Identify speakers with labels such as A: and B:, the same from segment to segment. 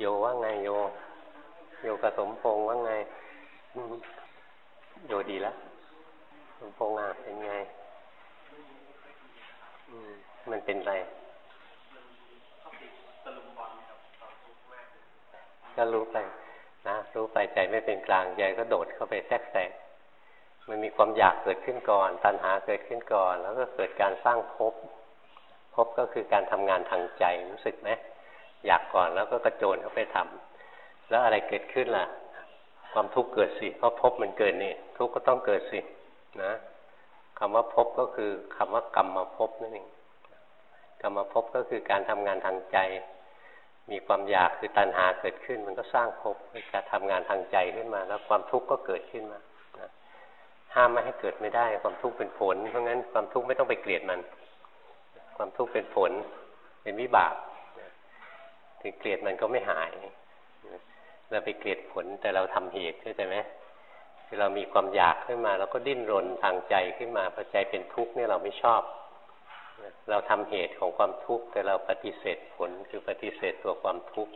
A: โยว่าไงโย โยกระสมพงว่าไง โยดีแล้วสมพงอะเป็นไงมันเป็นไรก็รู้ไปนะรู้ไปใจไม่เป็นกลางใจก็โดดเข้าไปแทรกแซงมันมีความอยากเกิดขึ้นก่อน ตัณหาเกิดขึ้นก่อน แล้วก็เกิดการสร้างภพภพก็คือการทำงานทางใจรู้สึกไหม อยากก่อนแล้วก็กระโจนเข้าไปทำแล้วอะไรเกิดขึ้นล่ะ ความทุกข์เกิดสิเพราะภพมันเกิดนี่ทุกข์ก็ต้องเกิดสินะคำว่าภพก็คือคำว่ากรรมมาภพนั่นเองกรรมภพบก็คือการทำงานทางใจ มีความอยากคือตัณหาเกิดขึ้น มันก็สร้างภพการทำงานทางใจขึ้นมา แล้วความทุกข์ก็เกิดขึ้นมาห้ามไม่ให้เกิดไม่ได้ ความทุกข์เป็นผล เพราะงั้นความทุกข์ไม่ต้องไปเกลียดมัน ความทุกข์เป็นผลเป็นวิบาก ถึงเกลียดมันก็ไม่หาย เราไปเกลียดผลแต่เราทำเหตุเข้าใจไหมคือเรามีความอยากขึ้นมาเราก็ดิ้นรนทางใจขึ้นมาพอใจเป็นทุกข์เนี่ยเราไม่ชอบ เราทำเหตุของความทุกข์แต่เราปฏิเสธผลคือปฏิเสธตัวความทุกข์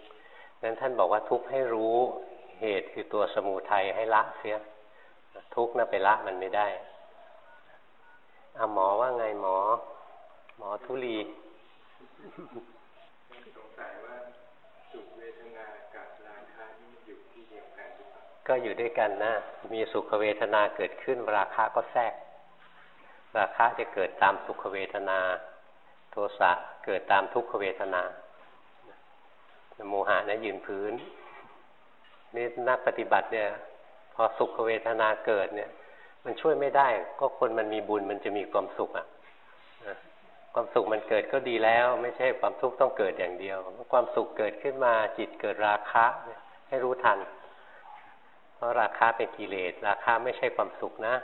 A: นั้นท่านบอกว่าทุกข์ให้รู้เหตุคือตัวสมุทัยให้ละเสีย ทุกข์น่ะไปละมันไม่ได้อาหมอว่าไงหมอ หมอทุลี ก็อยู่ด้วยกันนะ มีสุขเวทนาเกิดขึ้นราคะก็แทรก ราคะจะเกิดตามสุขเวทนา โทสะเกิดตามทุกขเวทนา โมหะนะยืนพื้น นี่นักปฏิบัติเนี่ย พอสุขเวทนาเกิดเนี่ย มันช่วยไม่ได้ ก็คนมันมีบุญมันจะมีความสุขอะ่ะ ความสุขมันเกิดก็ดีแล้ว ไม่ใช่ความทุกข์ต้องเกิดอย่างเดียว ความสุขเกิดขึ้นมาจิตเกิดราคะให้รู้ทัน เพราะราคะเป็นกิเลสราคะไม่ใช่ความสุขนะ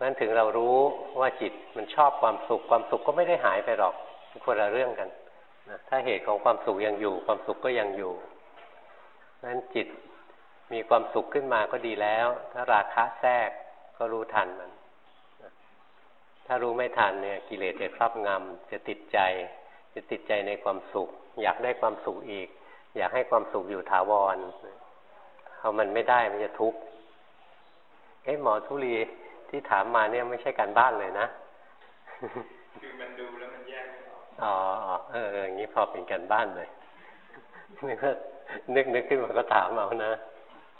A: นั้นถึงเรารู้ว่าจิตมันชอบความสุข ความสุขก็ไม่ได้หายไปหรอกคนละเรื่องกันนะถ้าเหตุของความสุขยังอยู่ ความสุขก็ยังอยู่นั้นจิตมีความสุขขึ้นมาก็ดีแล้ว ถ้าราคะแทรกก็รู้ทันมัน ถ้ารู้ไม่ทันเนี่ยกิเลสจะครอบงำจะติดใจ จะติดใจในความสุข อยากได้ความสุขอีก อยากให้ความสุขอยู่ถาวรพอมันไม่ได้มันจะทุกข์เอ้หมอทุลีที่ถามมาเนี่ยไม่ใช่การบ้านเลยนะ
B: คือมันดูแล้วมันแยกไม่ออก
A: อ๋อเอออย่างนี้พอเป็นการบ้านเลยนึกนึกนึกขึ้นมาก็ถามเอานะ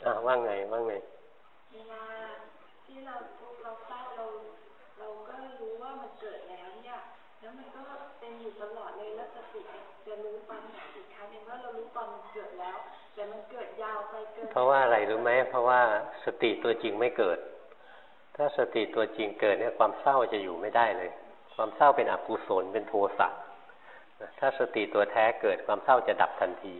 A: อ่าว่าไงว่าไง
C: เวลาที่เราทุกเราเศร้า เกิดแล้ว แต่มันเกิดยาวไปเกิน
A: เพราะว่าอะไรรู้ไหมเพราะว่าสติตัวจริงไม่เกิด ถ้าสติตัวจริงเกิดเนี่ยความเศร้าจะอยู่ไม่ได้เลย ความเศร้าเป็นอกุศลเป็นโทสะถ้าสติตัวแท้เกิดความเศร้าจะดับทันที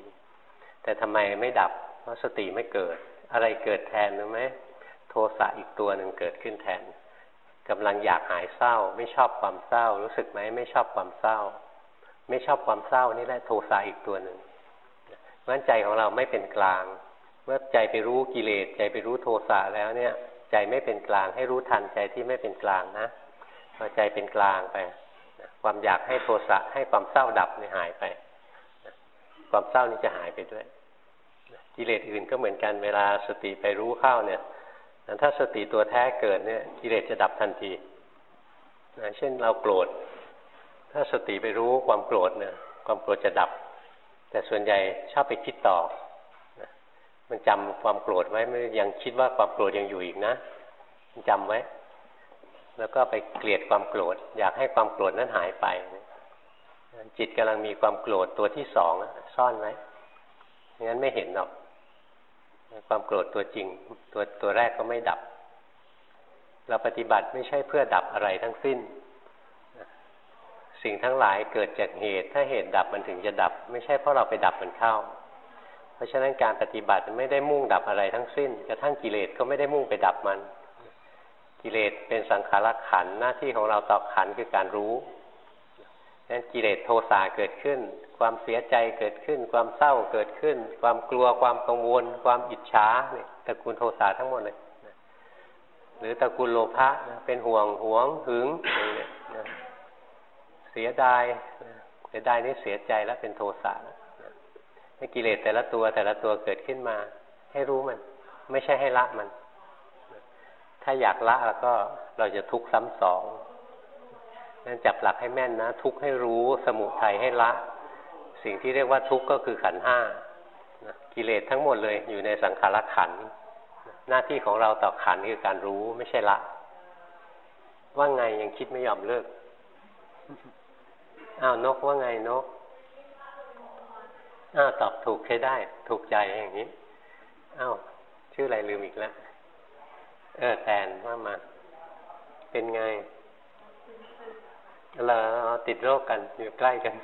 A: แต่ทำไมไม่ดับ เพราะสติไม่เกิด อะไรเกิดแทนรู้ไหมโทสะอีกตัวหนึ่งเกิดขึ้นแทนกำลังอยากหายเศร้า ไม่ชอบความเศร้า รู้สึกไหมไม่ชอบความเศร้า ไม่ชอบความเศร้านี่แหละโทสะอีกตัวหนึ่ง เพราะฉะนั้นใจของเราไม่เป็นกลาง เมื่อใจไปรู้กิเลสใจไปรู้โทสะแล้วเนี่ย ใจไม่เป็นกลางให้รู้ทันใจที่ไม่เป็นกลางนะพอใจเป็นกลางไปความอยากให้โทสะให้ความเศร้าดับเนี่ยหายไป ความเศร้านี้จะหายไปด้วย กิเลสอื่นก็เหมือนกันเวลาสติไปรู้เข้าเนี่ยถ้าสติตัวแท้เกิดเนี่ย กิเลสจะดับทันทีนะเช่นเราโกรธ ถ้าสติไปรู้ความโกรธเนี่ย ความโกรธจะดับ แต่ส่วนใหญ่ชอบไปคิดต่อมันจำความโกรธไว้ไม่ยังคิดว่าความโกรธยังอยู่อีกนะมันจำไว้ แล้วก็ไปเกลียดความโกรธ อยากให้ความโกรธนั้นหายไป จิตกำลังมีความโกรธตัวที่สองซ่อนไว้งั้นไม่เห็นหรอก ความโกรธตัวจริง ตัวตัวแรกก็ไม่ดับ เราปฏิบัติไม่ใช่เพื่อดับอะไรทั้งสิ้น สิ่งทั้งหลายเกิดจากเหตุ ถ้าเหตุดับมันถึงจะดับ ไม่ใช่เพราะเราไปดับมันเข้า เพราะฉะนั้นการปฏิบัติไม่ได้มุ่งดับอะไรทั้งสิ้น กระทั่งกิเลสก็ไม่ได้มุ่งไปดับมัน กิเลสเป็นสังขารขันหน้าที่ของเราต่อขันคือการรู้นั้นกิเลสโทสะเกิดขึ้น ความเสียใจเกิดขึ้น ความเศร้าเกิดขึ้น ความกลัวความกังวล ความอิจฉาเนี่ยตระกูลโทสะทั้งหมดเลยหรือตระกูลโลภะเป็นห่วงหวงหึง เสียดายเสียดายนี่เสียใจแล้วเป็นโทสะให้กิเลสแต่ละตัวแต่ละตัวเกิดขึ้นมา ให้รู้มัน ไม่ใช่ให้ละมัน ถ้าอยากละแล้วก็เราจะทุกข์ซ้ำสองนั่นจับหลักให้แม่นนะ ทุกข์ให้รู้สมุทัยให้ละ สิ่งที่เรียกว่าทุกข์ก็คือขันห้ากิเลสทั้งหมดเลยอยู่ในสังขารขันหน้าที่ของเราต่อขันคือการรู้ไม่ใช่ละ ว่าไงยังคิดไม่ยอมเลิก อ้าวนกว่าไงนกอ้าวตอบถูกใช้ได้ ถูกใจอย่างนี้อ้าวชื่ออะไรลืมอีกแล้วเออแตนว่ามา เป็นไงเราติดโรคกันอยู่ใกล้กัน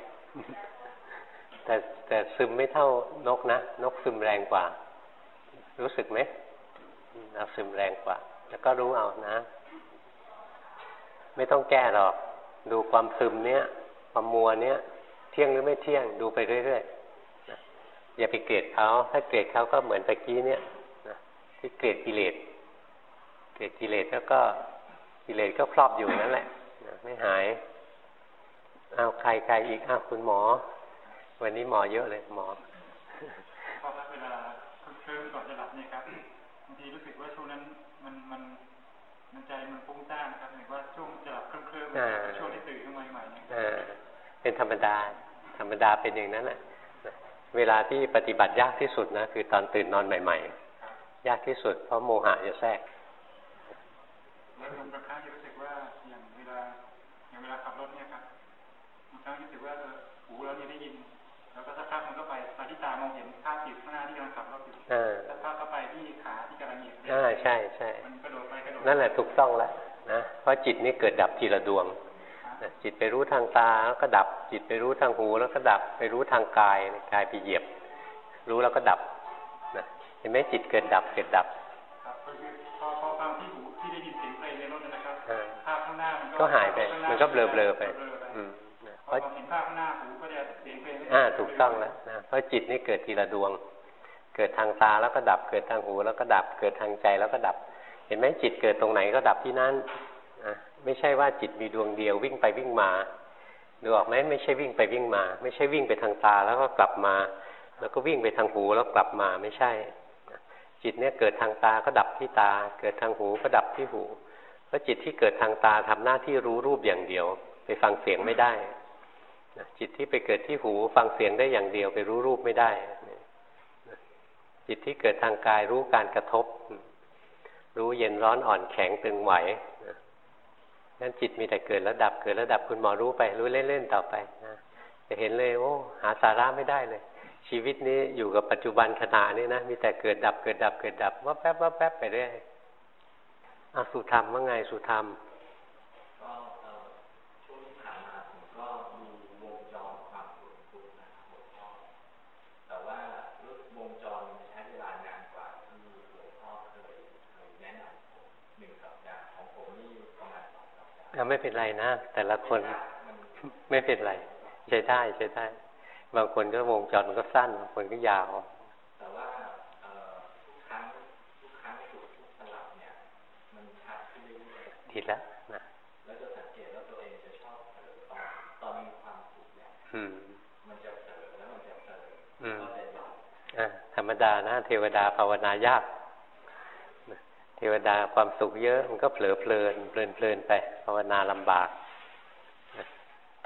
A: แต่แต่ซึมไม่เท่านกนะ นกซึมแรงกว่า รู้สึกไหมเราซึมแรงกว่า แล้วก็รู้เอานะ ไม่ต้องแก้หรอก ดูความซึมเนี้ย ความมัวเนี้ยเที่ยงหรือไม่เที่ยงดูไปเรื่อยๆอย่าไปเกลียดเขาถ้าเกลียดเขาก็เหมือนตะกี้เนี้ยที่เกลียดกิเลสเกลียดกิเลสแล้วก็กิเลสก็ครอบอยู่นั่นแหละไม่หายเอาใครใครอีกอ้าวคุณหมอ วันนี้หมอเยอะเลยหมอ
B: พอเวลาคลิ้มก่อนจะหลับเนี่ยครับบางทีรู้สึกว่าช่วง มันใจมันฟุ้งซ่านนะครับหมายว่าช่วงจะหลับเคลิ้มเคลิ้มช่วงที่ตื่นขึ้นมาใหม่เนี่ย
A: เป็นธรรมดา ธรรมดาเป็นอย่างนั้นแหละเวลาที่ปฏิบัติยากที่สุดนะคือตอนตื่นนอนใหม่ ๆ ยากที่สุดเพราะโมหะจะแทรก
B: แล้วบางครั้งรู้สึกว่าอย่างเวลาอย่างเวลาขับรถเนี่ยครับบางครั้งรู้สึกว่าหูเราเนี่ยได้ยิน แล้วก็สักพักมันก็ไปตาที่ตามองเห็นภาพจิตข้างหน้าที่กำลังขับรถอยู่สักพักก็ไปที่ขาที่กำลังเหยียบ
A: อ่าใช่ใช่
B: มันกระโดดไปกระโดด
A: นั่นแหละถูกต้องแล้วนะเพราะจิตนี่เกิดดับทีละดวงจิตไปรู้ทางตาแล้วก็ดับ จิตไปรู้ทางหู แล้วก็ดับไปรู้ทางกายกายไปเหยียบ รู้แล้วก็ดับนะเห็นไหมจิตเกิดดับเกิดดับ
B: พอพอฟังที่หูที่ได้ยินเสียงเพลงในรถนะครับภาพข้างหน้ามัน
A: ก็หายไป มันก็เบลอเบลอไป
B: เพราะเห็นภาพข้างหน้าหู
A: อ่าถูกต้องแล้วนะเพราะจิตนี่เกิดทีละดวง เกิดทางตาแล้วก็ดับ เกิดทางหู แล้วก็ดับ เกิดทางใจแล้วก็ดับ เห็นไหมจิตเกิดตรงไหนก็ดับที่นั่นไม่ใช่ว่าจิตมีดวงเดียววิ่งไปวิ่งมาดูออกไหมไม่ใช่วิ่งไปวิ่งมา ไม่ใช่วิ่งไปทางตาแล้วก็กลับมา แล้วก็วิ่งไปทางหูแล้วกลับมาไม่ใช่ จิตเนี่ยเกิดทางตาก็ดับที่ตา เกิดทางหูก็ดับที่หูเพราะจิตที่เกิดทางตาทำหน้าที่รู้รูปอย่างเดียว ไปฟังเสียงไม่ได้ จิตที่ไปเกิดที่หูฟังเสียงได้อย่างเดียวไปรู้รูปไม่ได้ จิตที่เกิดทางกายรู้การกระทบ รู้เย็นร้อนอ่อนแข็งตึงไหวงั้นจิตมีแต่เกิดแล้วดับเกิดแล้วดับคุณหมอรู้ไป รู้เล่นๆต่อไปนะจะเห็นเลยโอ้หาสาระไม่ได้เลย ชีวิตนี้อยู่กับปัจจุบันขณะนี้นะมีแต่เกิดดับเกิดดับเกิดดับว่าแป๊บว่าแป๊บไปเรื่อยอสุธรรมว่าไงสุธรรม ไม่เป็นไรนะ แต่ละคนไม่เป็นไรใช้ได้ใช้ได้ บางคนก็วงจรมันก็สั้น บางคนก็ยาวแต่ว่าทุกครั้งทุกครั้งทุกสลับเนี่ยมันชัดขึ้นเรื่อยๆดีแล้วนะแล้วจะสังเกตว่าตัวเองจะชอบเผลอตอนตอนมีความสุขเนี่ยมันจะเผลอแล้วมันจะเผลอก็จะอ่าธรรมดานะเทวดาภาวนายาก ทวดาความสุขเยอะมันก็เผลอเพลินเพลินเพลินไปภาวนาลำบาก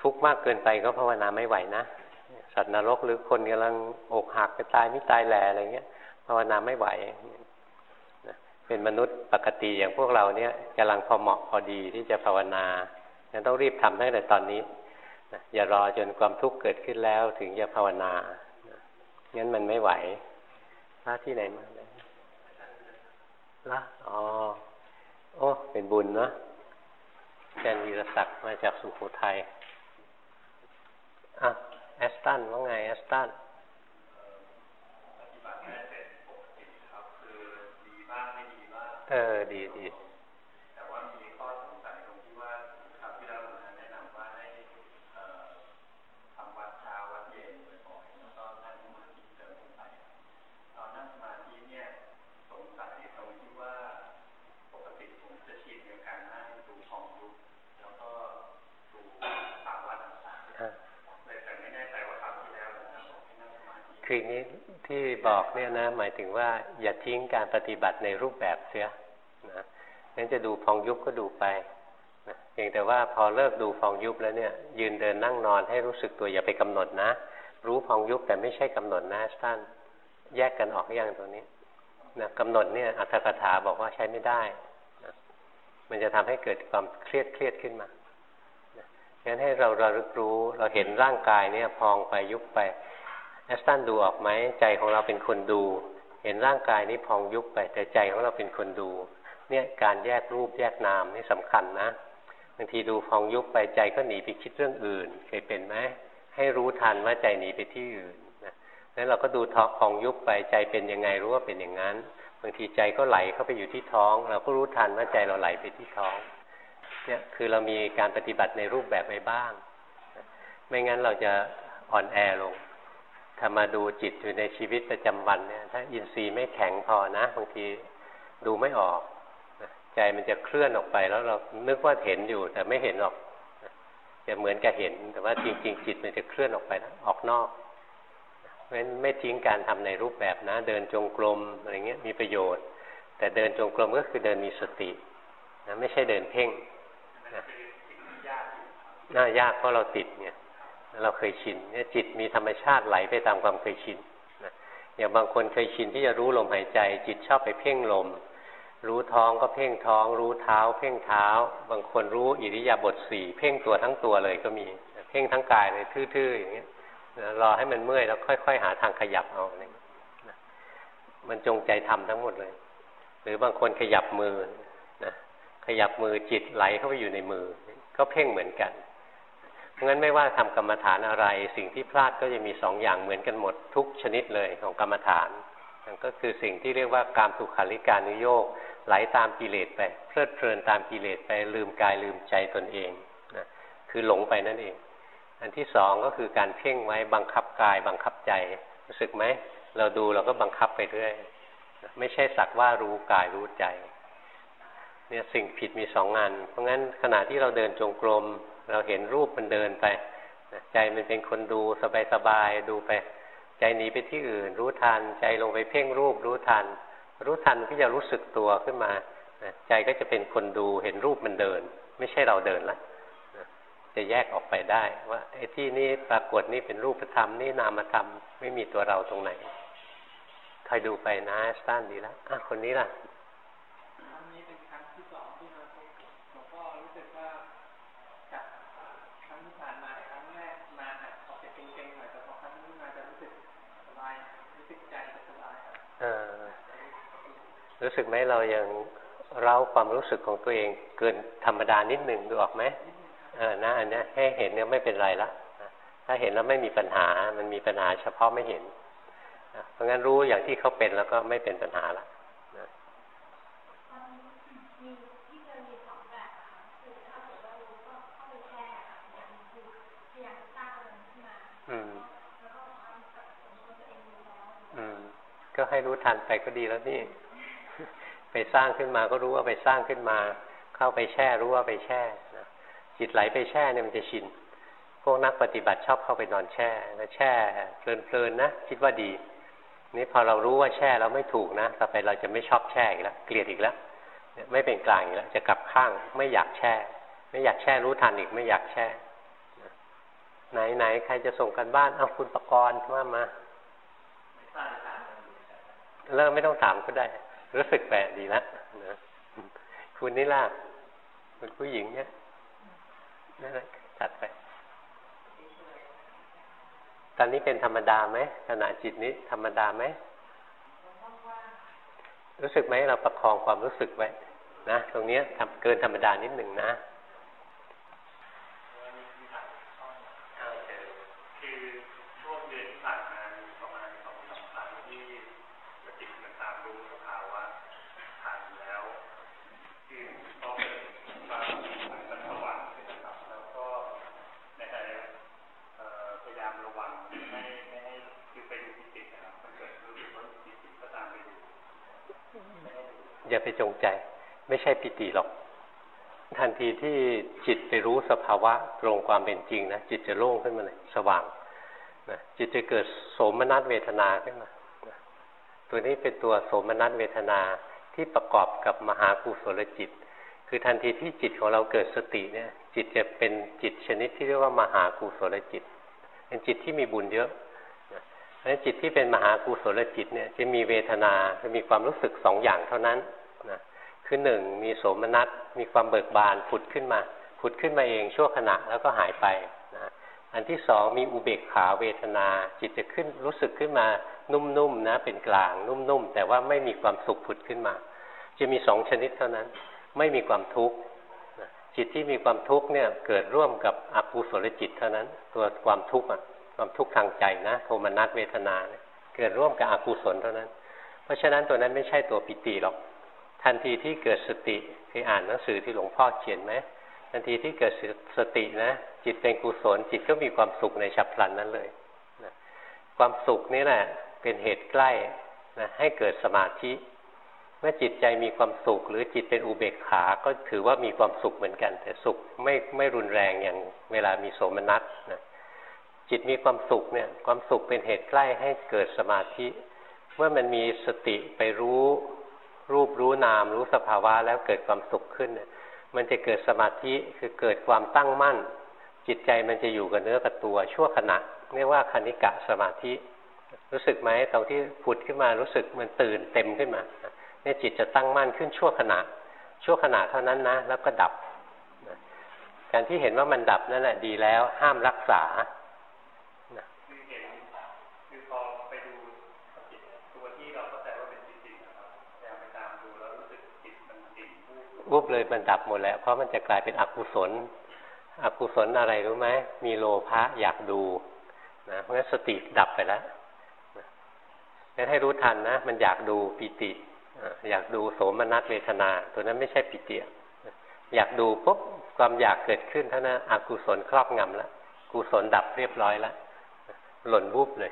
A: ทุกข์มากเกินไปก็ภาวนาไม่ไหวนะสัตว์นรกหรือคนกำลังอกหักไปตายไม่ตายแหล่อะไรเงี้ยภาวนาไม่ไหวเป็นมนุษย์ปกติอย่างพวกเราเนี่ยกำลังพอเหมาะพอดีที่จะภาวนางั้นต้องรีบทำตั้งแต่ตอนนี้อย่ารอจนความทุกข์เกิดขึ้นแล้วถึงจะภาวนางั้นมันไม่ไหวพระที่ไหนมา ละอ๋อโอ้เป็นบุญนะแกนวีรศักดิ์มาจากสุโขทัยอะแอสตันว่าไงแอสตันเออ ดีดี คือนี้ที่บอกเนี่ยนะ หมายถึงว่า อย่าทิ้งการปฏิบัติในรูปแบบเสียนะงั้นจะดูพองยุบก็ดูไปนะเพียงแต่ว่าพอเลิกดูพองยุบแล้วเนี่ย ยืนเดินนั่งนอนให้รู้สึกตัวอย่าไปกำหนดนะ รู้พองยุบแต่ไม่ใช่กำหนดนะท่านแยกกันออกอย่างตรงนี้นะกำหนดเนี่ยอัตถกถาบอกว่าใช้ไม่ได้นะมันจะทำให้เกิดความเครียดเครียดขึ้นมางั้นให้เราเรารู้เราเห็นร่างกายเนี่ยพองไปยุบไป แอสตันดูออกไหมใจของเราเป็นคนดู เห็นร่างกายนี้พองยุบไป แต่ใจของเราเป็นคนดู เนี่ยการแยกรูปแยกนามนี่สำคัญนะบางทีดูพองยุบไปใจก็หนีไปคิดเรื่องอื่น เคยเป็นไหมให้รู้ทันว่าใจหนีไปที่อื่นนะแล้วเราก็ดูท้องพองยุบไปใจเป็นยังไงรู้ว่าเป็นอย่างนั้นบางทีใจก็ไหลเข้าไปอยู่ที่ท้อง เราก็รู้ทันว่าใจเราไหลไปที่ท้องเนี่ยคือเรามีการปฏิบัติในรูปแบบไปบ้าง ไม่งั้นเราจะอ่อนแอลง ถ้ามาดูจิตอยู่ในชีวิตประจำวันเนี่ย ถ้าอินทรีย์ไม่แข็งพอนะบางทีดูไม่ออกใจมันจะเคลื่อนออกไปแล้วเรานึกว่าเห็นอยู่ แต่ไม่เห็นหรอกจะเหมือนกับเห็น แต่ว่าจริง ๆ จิตมันจะเคลื่อนออกไปนะออกนอกเพราะฉะนั้นไม่ทิ้งการทำในรูปแบบนะ เดินจงกรมอะไรเงี้ยมีประโยชน์ แต่เดินจงกรมก็คือเดินมีสตินะไม่ใช่เดินเพ่งน่ายากเพราะเราติดเนี่ย เราเคยชินเนี่ยจิตมีธรรมชาติไหลไปตามความเคยชินนะอย่างบางคนเคยชินที่จะรู้ลมหายใจ จิตชอบไปเพ่งลม รู้ท้องก็เพ่งท้อง รู้เท้า เพ่งเท้า บางคนรู้อิริยาบถสี่เพ่งตัวทั้งตัวเลยก็มี เพ่งทั้งกายเลยทื่อๆอย่างเงี้ยรอให้มันเมื่อยแล้วค่อยๆหาทางขยับเอาอะไรมันจงใจทำทั้งหมดเลย หรือบางคนขยับมือนะขยับมือจิตไหลเข้าไปอยู่ในมือ ก็เพ่งเหมือนกัน งั้นไม่ว่าทำกรรมฐานอะไร สิ่งที่พลาดก็จะมีสองอย่างเหมือนกันหมดทุกชนิดเลยของกรรมฐานนั่นก็คือสิ่งที่เรียกว่าการถูกขาริการนุโยกไหลาตามกิเลสไปเพลิดเพลินตามกิเลสไปลืมกายลืมใจตนเองนะคือหลงไปนั่นเอง อันที่สองก็คือการเพ่งไว้บังคับกายบังคับใจรู้สึกไหมเราดูเราก็บังคับไปเรื่อยไม่ใช่สักว่ารู้กายรู้ใจเนี่ยสิ่งผิดมีสองงาน เพราะงั้นขณะที่เราเดินจงกรม เราเห็นรูปมันเดินไปใจมันเป็นคนดูสบายๆดูไป ใจหนีไปที่อื่น รู้ทัน ใจลงไปเพ่งรูปรู้ทัน รู้ทันก็จะรู้สึกตัวขึ้นมา ใจก็จะเป็นคนดูเห็นรูปมันเดิน ไม่ใช่เราเดินละจะแยกออกไปได้ ว่าไอ้ที่นี่ปรากฏนี่เป็นรูปธรรมนี่นามธรรมไม่มีตัวเราตรงไหนคอยดูไปนะสตันดีแล้วอะคนนี้ล่ะ รู้สึกไหมเรายังเล่าความรู้สึกของตัวเอง เกินธรรมดานิดหนึ่งดูออกไหมเออนะอันนี้ให้เห็นเนี่ยไม่เป็นไรละถ้าเห็นแล้วไม่มีปัญหา มันมีปัญหาเฉพาะไม่เห็นเพราะงั้นรู้อย่างที่เขาเป็นแล้วก็ไม่เป็นปัญหาละก็ให้รู้ทันไปก็ดีแล้วนี่ ไปสร้างขึ้นมาก็รู้ว่าไปสร้างขึ้นมา เข้าไปแช่รู้ว่าไปแช่นะจิตไหลไปแช่เนี่ยมันจะชิน พวกนักปฏิบัติชอบเข้าไปนอนแช่แล้วแช่เพลินๆนะคิดว่าดี นี่พอเรารู้ว่าแช่แล้วไม่ถูกนะต่อไปเราจะไม่ชอบแช่อีกแล้วเกลียดอีกแล้วไม่เป็นกลางอีกแล้วจะกลับข้างไม่อยากแช่ ไม่อยากแช่รู้ทันอีกไม่อยากแช่ไหนไหนใครจะส่งกันบ้านเอาคุณประกรณ์ว่ามาเริ่มไม่ต้องถามก็ได้ รู้สึกแปลกดีละนะคุณนี่ล่ะเป็นผู้หญิงเนี่ยนั่นแหละจัดไป ตอนนี้เป็นธรรมดาไหมขณะจิตนี้ธรรมดาไหม รู้สึกไหมเราประคองความรู้สึกไว้นะตรงนี้ทำเกินธรรมดานิดหนึ่งนะ อย่าไปจงใจ ไม่ใช่ปิติหรอก ทันทีที่จิตไปรู้สภาวะตรงความเป็นจริงนะจิตจะโล่งขึ้นมาเลยสว่างนะจิตจะเกิดโสมนัสเวทนาขึ้นมาตัวนี้เป็นตัวโสมนัสเวทนาที่ประกอบกับมหากุศลจิต คือทันทีที่จิตของเราเกิดสติเนี่ย จิตจะเป็นจิตชนิดที่เรียกว่ามหากุศลจิต เป็นจิตที่มีบุญเยอะ นั้นจิตที่เป็นมหากุศลจิตเนี่ยจะมีเวทนาจะมีความรู้สึกสองอย่างเท่านั้นนะคือหนึ่งมีโสมนัสมีความเบิกบานผุดขึ้นมา ผุดขึ้นมาเองชั่วขณะแล้วก็หายไปนะอันที่สองมีอุเบกขาเวทนา จิตจะขึ้นรู้สึกขึ้นมานุ่มๆนะเป็นกลางนุ่มๆแต่ว่าไม่มีความสุขผุดขึ้นมา จะมีสองชนิดเท่านั้น ไม่มีความทุกข์จิตที่มีความทุกข์เนี่ยเกิดร่วมกับอกุศลจิตเท่านั้น ตัวความทุกข์ ความทุกข์ทางใจนะโทมนัสเวทนาเเกิดร่วมกับอกุศลเท่านั้น เพราะฉะนั้นตัวนั้นไม่ใช่ตัวปิติหรอก ทันทีที่เกิดสติเคยอ่านหนังสือที่หลวงพ่อเขียนไหมทันทีที่เกิดสตินะ จิตเป็นกุศล จิตก็มีความสุขในฉับพลันนั้นเลยนะความสุขนี่แหละเป็นเหตุใกล้นะให้เกิดสมาธิ เมื่อจิตใจมีความสุข หรือจิตเป็นอุเบกขา ก็ถือว่ามีความสุขเหมือนกัน แต่สุขไม่ไม่รุนแรงอย่างเวลามีโสมนัสนะ จิตมีความสุขเนี่ยความสุขเป็นเหตุใกล้ให้เกิดสมาธิ เมื่อมันมีสติไปรู้รูปรู้นาม รู้สภาวะแล้วเกิดความสุขขึ้นเนี่ยมันจะเกิดสมาธิคือเกิดความตั้งมั่น จิตใจมันจะอยู่กับเนื้อกับตัวชั่วขณะเรียกว่าคณิกะสมาธิ รู้สึกไหมตรงที่ผุดขึ้นมารู้สึกมันตื่นเต็มขึ้นมาเนี่ยจิตจะตั้งมั่นขึ้นชั่วขณะ ชั่วขณะเท่านั้นนะ แล้วก็ดับ การที่เห็นว่ามันดับนั่นแหละดีแล้วห้ามรักษา วุบเลยมันดับหมดแล้ว เพราะมันจะกลายเป็นอกุศล อกุศลอะไรรู้ไหมมีโลภะอยากดูนะเพราะฉะนั้นสติดับไปแล้วงั้นให้รู้ทันนะ มันอยากดูปิติอยากดูโสมนัสเวทนา ตัวนั้นไม่ใช่ปิติอยากดูปุ๊บความอยากเกิดขึ้นเท่านั้นอกุศลครอบงำแล้วกุศลดับเรียบร้อยแล้วหล่นวุบเลย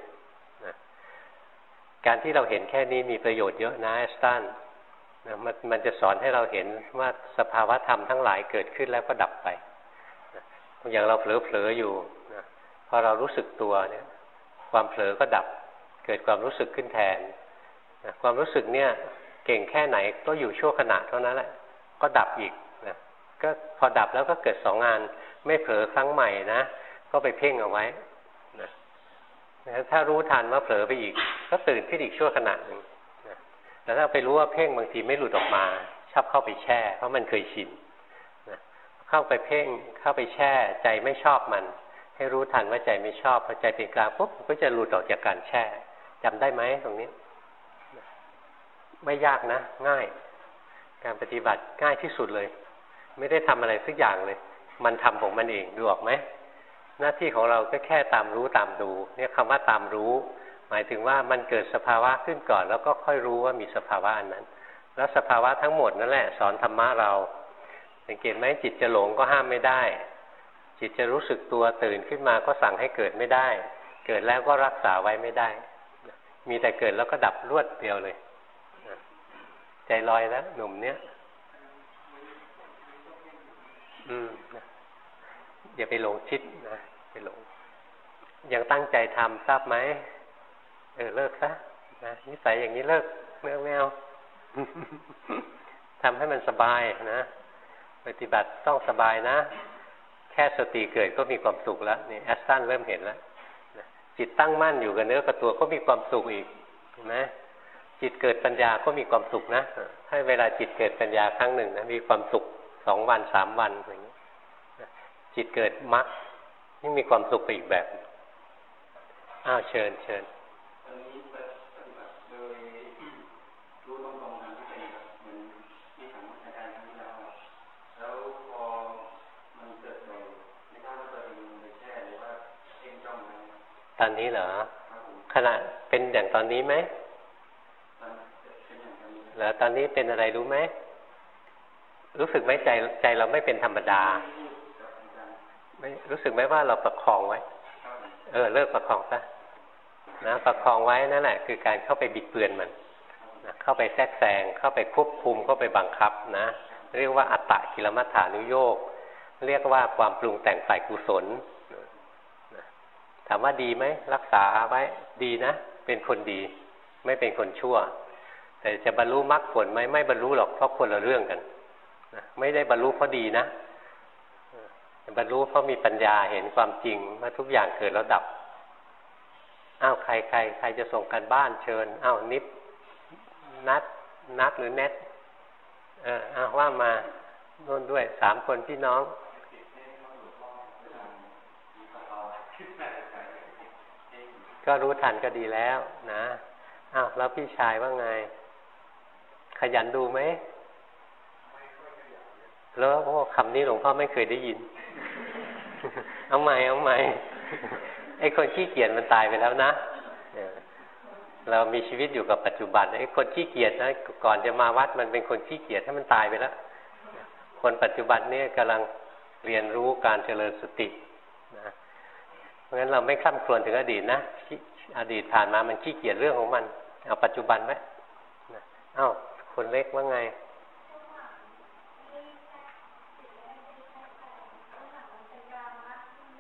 A: การที่เราเห็นแค่นี้มีประโยชน์เยอะนะแอสตัน มันมันจะสอนให้เราเห็นว่าสภาวะธรรมทั้งหลายเกิดขึ้นแล้วก็ดับไป อย่างเราเผลอๆอยู่พอเรารู้สึกตัวเนี่ยความเผลอก็ดับ เกิดความรู้สึกขึ้นแทนความรู้สึกเนี่ยเก่งแค่ไหนก็อยู่ชั่วขณะเท่านั้นแหละ ก็ดับอีกนะก็พอดับแล้วก็เกิดสองงาน ไม่เผลอครั้งใหม่นะ ก็ไปเพ่งเอาไว้นะถ้ารู้ทันว่าเผลอไปอีก ก็ตื่นขึ้นอีกชั่วขณะหนึ่ง แต่ถ้าไปรู้ว่าเพ่งบางทีไม่หลุดออกมา ชอบเข้าไปแช่ เพราะมันเคยชินนะเข้าไปเพ่งเข้าไปแช่ ใจไม่ชอบมัน ให้รู้ทันว่าใจไม่ชอบพอใจเป็นกลางปุ๊บก็จะหลุดออกจากการแช่จำได้ไหมตรงนี้ ไม่ยากนะ ง่าย การปฏิบัติง่ายที่สุดเลย ไม่ได้ทำอะไรสักอย่างเลย มันทำของมันเองดูออกไหมหน้าที่ของเราก็แค่ตามรู้ตามดู เนี่ยคำว่าตามรู้ มายถึงว่ามันเกิดสภาวะขึ้นก่อนแล้วก็ค่อยรู้ว่ามีสภาวะอันนั้น แล้วสภาวะทั้งหมดนั่นแหละ สอนธรรมะเรา สังเกตไหมจิตจะหลงก็ห้ามไม่ได้ จิตจะรู้สึกตัวตื่นขึ้นมาก็สั่งให้เกิดไม่ได้ เกิดแล้วก็รักษาไว้ไม่ได้ มีแต่เกิดแล้วก็ดับรวดเดียวเลย ใจลอยแล้วหนุ่มเนี้ยอืมอย่าไปหลงชิดนะไปหลงยังตั้งใจทำทราบไหม เออเลิกซะนะนิสัยอย่างนี้เลิกไม่เอาไม่เอาทำให้มันสบายนะ ปฏิบัติต้องสบายนะ แค่สติเกิดก็มีความสุขแล้วนี่แอสตันเริ่มเห็นแล้วจิตตั้งมั่นอยู่กับเนื้อกับตัวก็มีความสุขอีกเห็นไหมจิตเกิดปัญญาก็มีความสุขนะถ้าเวลาจิตเกิดปัญญาครั้งหนึ่งนะมีความสุขสองวันสามวันอย่างนี้จิตเกิดมรรคนี่มีความสุขไปอีกแบบอ้าวเชิญเชิญ ตอนนี้เหรอขณะเป็นอย่างตอนนี้ไหมเหรอตอนนี้เป็นอะไรรู้ไหม รู้สึกไหมใจใจเราไม่เป็นธรรมดา ไม่รู้สึกไหมว่าเราประคองไว้ เออ เลิกประคองซะนะประคองไว้นั่นแหละคือการเข้าไปบิดเบือนมันนะเข้าไปแทรกแซงเข้าไปควบคุมเข้าไปบังคับนะ เรียกว่าอัตตะกิลมัฏฐานุโยกเรียกว่าความปรุงแต่งฝ่ายกุศลามว่าดีไหมรักษาไว้ดีนะ เป็นคนดี ไม่เป็นคนชั่ว แต่จะบรรลุมรรคผลไหมไม่บรรลุหรอกเพราะคนละเรื่องกันไม่ได้บรรลุเพราะดีนะบรรลุเพราะมีปัญญาเห็นความจริงว่าทุกอย่างเกิดแล้วดับอ้าวใครใครใครจะส่งกันบ้านเชิญอ้าวนิบนัดนัดหรือเน็ตเอออ้าวว่ามาโน่นด้วยสามคนพี่น้อง ก็รู้ทันก็ดีแล้วนะอ้าวแล้วพี่ชายว่าไง ขยันดูไหมแล้วโอ้คำนี้หลวงพ่อไม่เคยได้ยิน เอาใหม่เอาใหม่ไอ้คนขี้เกียจมันตายไปแล้วนะเรามีชีวิตอยู่กับปัจจุบันไอ้คนขี้เกียจนะก่อนจะมาวัดมันเป็นคนขี้เกียจถ้มันตายไปแล้ว คนปัจจุบันนี่กำลังเรียนรู้การเจริญสตินะ ราะฉะนั้นเราไม่ข้ามครวนถึงอดีตนะอดีตผ่านมามันขี้เกียจเรื่องของมัน เอาปัจจุบันไว้เอ้าคนเล็กว่าไง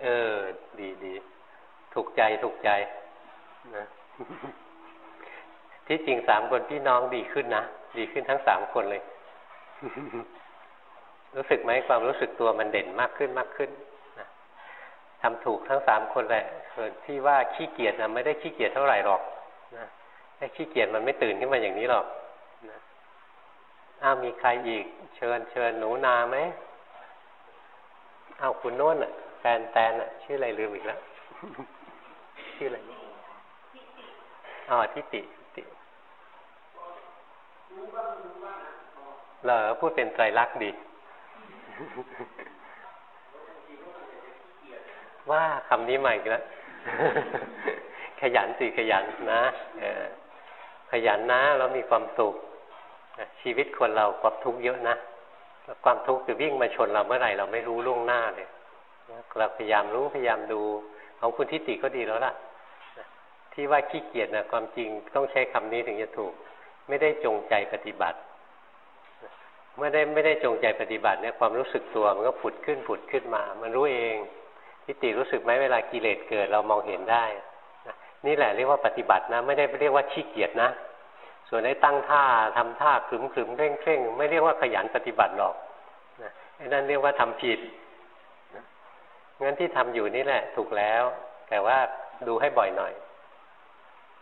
A: เออ ดีดีถูกใจถูกใจนะที่จริงสามคนพี่น้องดีขึ้นนะ ดีขึ้นทั้งสามคนเลย รู้สึกไหมความรู้สึกตัวมันเด่นมากขึ้นมากขึ้น ทำถูกทั้งสามคนแหละส่วนที่ว่าขี้เกียจนะไม่ได้ขี้เกียจเท่าไหร่หรอกนะไอ้ขี้เกียจมันไม่ตื่นขึ้นมาอย่างนี้หรอกนะอ้าวมีใครอีก เชิญเชิญหนูนาไหมอ้าวคุณโน้นอะแฟนแตนอะ ชื่ออะไรลืมอีกแล้วชื่ออะไรอ๋อทิติติเหรอพูดเป็นไตรลักษณ์ดี ว่าคำนี้ใหม่แล้วขยันสิขยันนะขยันนะแล้วมีความสุขชีวิตคนเราความทุกข์เยอะนะความทุกข์จะวิ่งมาชนเราเมื่อไหร่เราไม่รู้ล่วงหน้าเลยเราพยายามรู้พยายามดูของคุณทิติก็ดีแล้วล่ะที่ว่าขี้เกียจนะความจริงต้องใช้คำนี้ถึงจะถูก ไม่ได้จงใจปฏิบัติ เมื่อได้ไม่ได้จงใจปฏิบัติเนี่ยความรู้สึกตัวมันก็ผุดขึ้นผุดขึ้นมา มันรู้เอง ทิติรู้สึกไหมเวลากิเลสเกิดเรามองเห็นได้นี่แหละเรียกว่าปฏิบัตินะ ไม่ได้เรียกว่าขี้เกียจนะ ส่วนได้ตั้งท่าทำท่าขึมขึมเร่งเร่งไม่เรียกว่าขยันปฏิบัติหรอกนะนั่นเรียกว่าทำผิดงั้นที่ทำอยู่นี่แหละ ถูกแล้ว แต่ว่าดูให้บ่อยหน่อย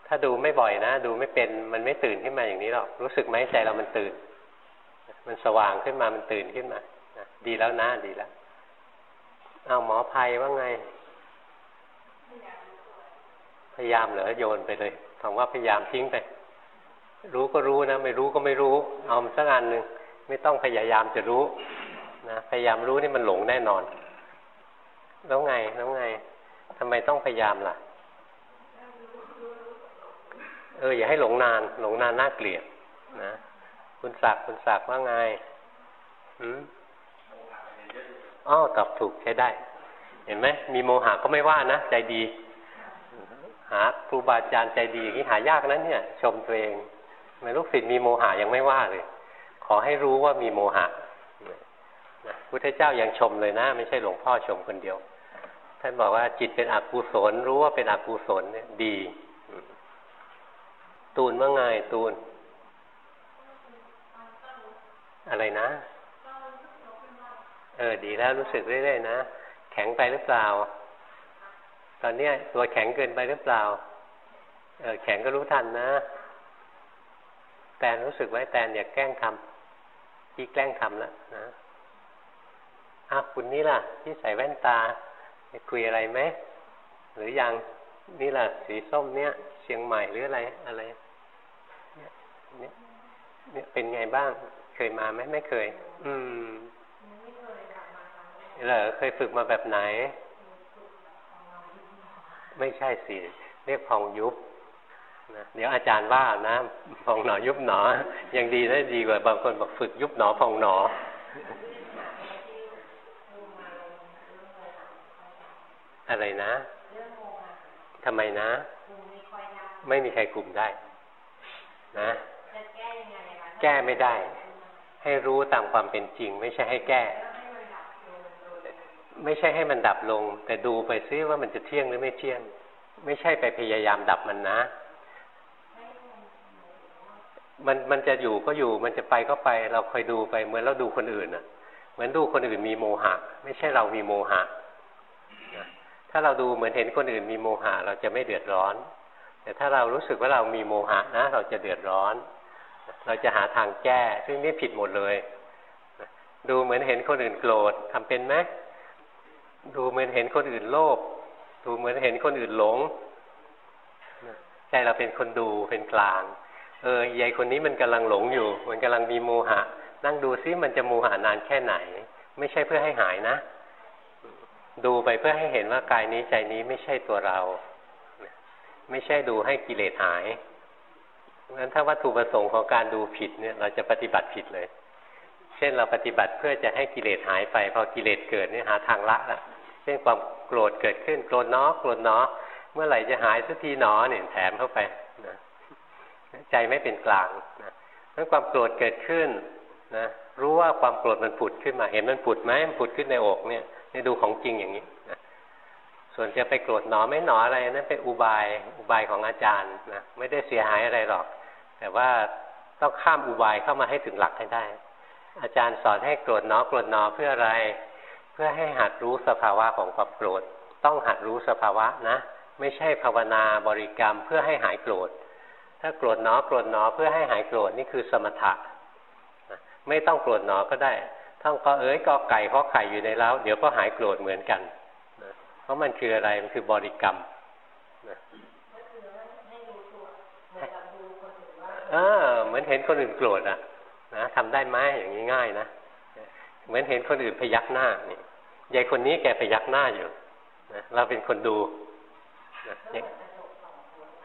A: ถ้าดูไม่บ่อยนะ ดูไม่เป็นมันไม่ตื่นขึ้นมาอย่างนี้หรอก รู้สึกไหมใจเรามันตื่น มันสว่างขึ้นมามันตื่นขึ้นมาดีแล้วนะดีแล้ว เอาหมอภัยว่าไง พยายามเหรอโยนไปเลยคำว่าพยายามทิ้งไป รู้ก็รู้นะ ไม่รู้ก็ไม่รู้ เอาสักอันหนึ่งไม่ต้องพยายามจะรู้นะพยายามรู้นี่มันหลงแน่นอน แล้วไงแล้วไงทำไมต้องพยายามล่ะ เอออย่าให้หลงนาน หลงนานน่าเกลียดนะคุณศักดิ์คุณศักดิ์ว่าไงอืม อ๋อตอบถูกใช้ได้ เห็นไหมมีโมหะก็ไม่ว่านะใจดี หาครูบาอาจารย์ใจดีอย่างนี้หายากนั้นเนี่ย ชมตัวเองไม่ลูกศิษย์มีโมหะยังไม่ว่าเลย ขอให้รู้ว่ามีโมหะนะพุทธเจ้ายังชมเลยนะ ไม่ใช่หลวงพ่อชมคนเดียว ท่านบอกว่าจิตเป็นอกุศลรู้ว่าเป็นอกุศลเนี่ย ดี ตูนว่าไงตูน อะไรนะ ออดีแล้วรู้สึกเรื่อยๆนะแข็งไปหรือเปล่า ตอนเนี้ยตัวแข็งเกินไปหรือเปล่า เออแข็งก็รู้ทันนะ แตนรู้สึกไว้แตนอย่าแกล้งทำที่แกล้งทำแล้วนะอ้าวคุณนี่ล่ะที่ใส่แว่นตาคุยอะไรไหมหรือยังนี่แหละสีส้มเนี้ยเชียงใหม่หรืออะไรอะไรเนี่ยเนี่ยเป็นไงบ้าง เคยมาไหมไม่เคย อืม เหรอเคยฝึกมาแบบไหน ไม่ใช่สิเรียกพองยุบนะเดี๋ยวอาจารย์ว่านะพองหนอยุบหนอ ยังดีได้ดีกว่าบางคนบอกฝึกยุบหนอพองหนอ อะไรนะทำไมนะ ไม่มีใครกลุ่มได้ นะ แก้ไม่ได้ ให้รู้ตามความเป็นจริง ไม่ใช่ให้แก้ ไม่ใช่ให้มันดับลง แต่ดูไปซิว่ามันจะเที่ยงหรือไม่เที่ยง ไม่ใช่ไปพยายามดับมันนะ มันมันจะอยู่ก็อยู่มันจะไปก็ไป เราคอยดูไปเหมือนเราดูคนอื่นอะ เหมือนดูคนอื่นมีโมหะ ไม่ใช่เรามีโมหะถ้าเราดูเหมือนเห็นคนอื่นมีโมหะ เราจะไม่เดือดร้อน แต่ถ้าเรารู้สึกว่าเรามีโมหะนะ เราจะเดือดร้อน เราจะหาทางแก้ ซึ่งนี่ผิดหมดเลย ดูเหมือนเห็นคนอื่นโกรธทำเป็นไหม ดูเหมือนเห็นคนอื่นโลภดูเหมือนเห็นคนอื่นหลงใจเราเป็นคนดูเป็นกลาง เออยายคนนี้มันกำลังหลงอยู่ มันกำลังมีโมหะ นั่งดูซิมันจะโมหะนานแค่ไหน ไม่ใช่เพื่อให้หายนะ ดูไปเพื่อให้เห็นว่ากายนี้ใจนี้ไม่ใช่ตัวเรา ไม่ใช่ดูให้กิเลสหายงั้นถ้าวัตถุประสงค์ของการดูผิดเนี่ย เราจะปฏิบัติผิดเลย เช่นเราปฏิบัติเพื่อจะให้กิเลสหายไป พอกิเลสเกิดเนี่ยหาทางละและ เช่นความโกรธเกิดขึ้นโกรธเนาะโกรธเนาะเมื่อไหร่จะหายสักทีหนอเนี่ยแถมเข้าไปนะใจไม่เป็นกลางนะเมื่อความโกรธเกิดขึ้นนะรู้ว่าความโกรธมันผุดขึ้นมา เห็นมันผุดไหมมันผุดขึ้นในอกเนี่ยในดูของจริงอย่างนี้นะส่วนจะไปโกรธหนอไม่หนออะไรนั่นเป็นอุบายอุบายของอาจารย์นะไม่ได้เสียหายอะไรหรอก แต่ว่าต้องข้ามอุบายเข้ามาให้ถึงหลักให้ได้ อาจารย์สอนให้โกรธหนอโกรธหนอเพื่ออะไร เพื่อให้หัดรู้สภาวะของความโกรธ ต้องหัดรู้สภาวะนะ ไม่ใช่ภาวนาบริกรรมเพื่อให้หายโกรธ ถ้าโกรธหนอโกรธหนอเพื่อให้หายโกรธนี่คือสมถะไม่ต้องโกรธหนอก็ได้ท่องก็เอ้ยก็ไก่เพราะไข่อยู่ในเล้าเดี๋ยวก็หายโกรธเหมือนกันนะเพราะมันคืออะไรมันคือบริกรรมนะเออเหมือนเห็นคนอื่นโกรธอะนะทำได้ไหมอย่างนี้ง่ายนะ เหมือนเห็นคนอื่นพยักหน้านี่ยายคนนี้แกพยักหน้าอยู่นะเราเป็นคนดูนะ